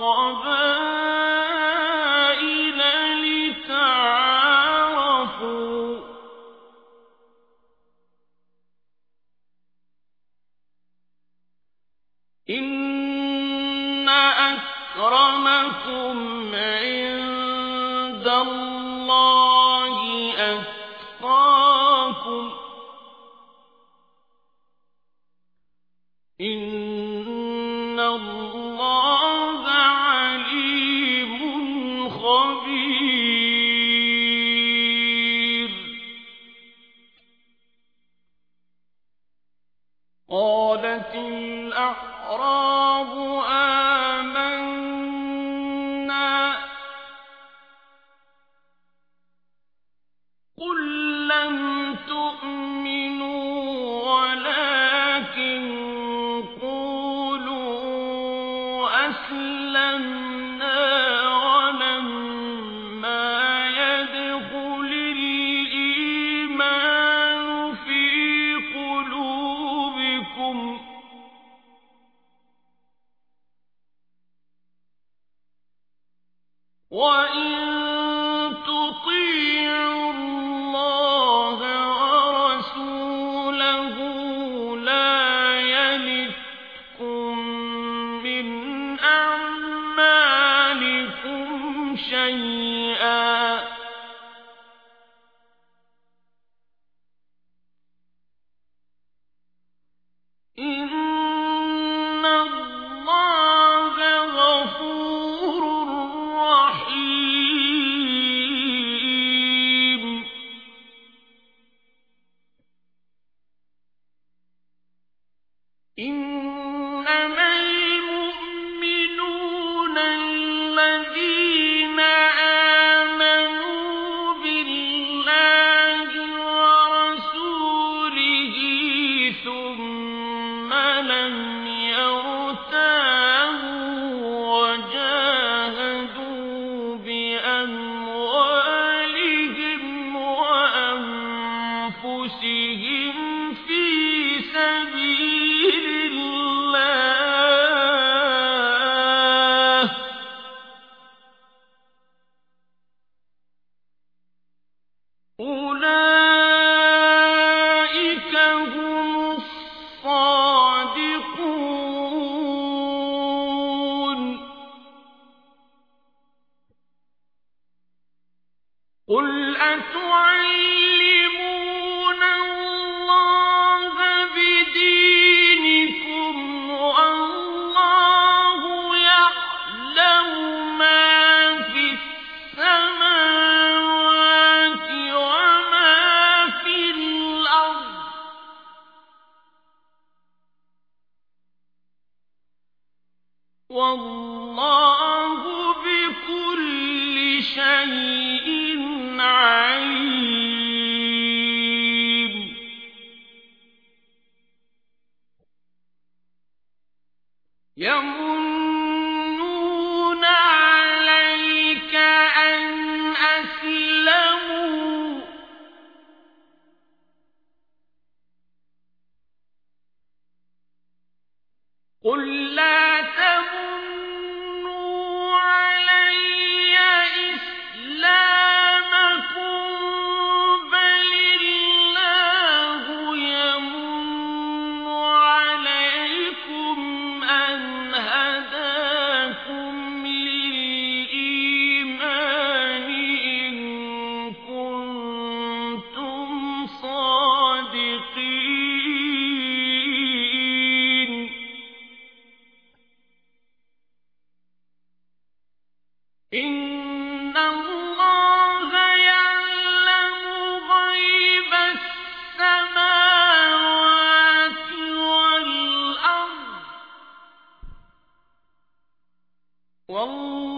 وقبائل لتعارفوا. إن أكرمكم عند الله أتقاكم. إن الأعراب آمنا. قل لم تؤمنوا ولكن قولوا أسلمنا. 我 يمنون عليك أن أسلموا. قل لا والله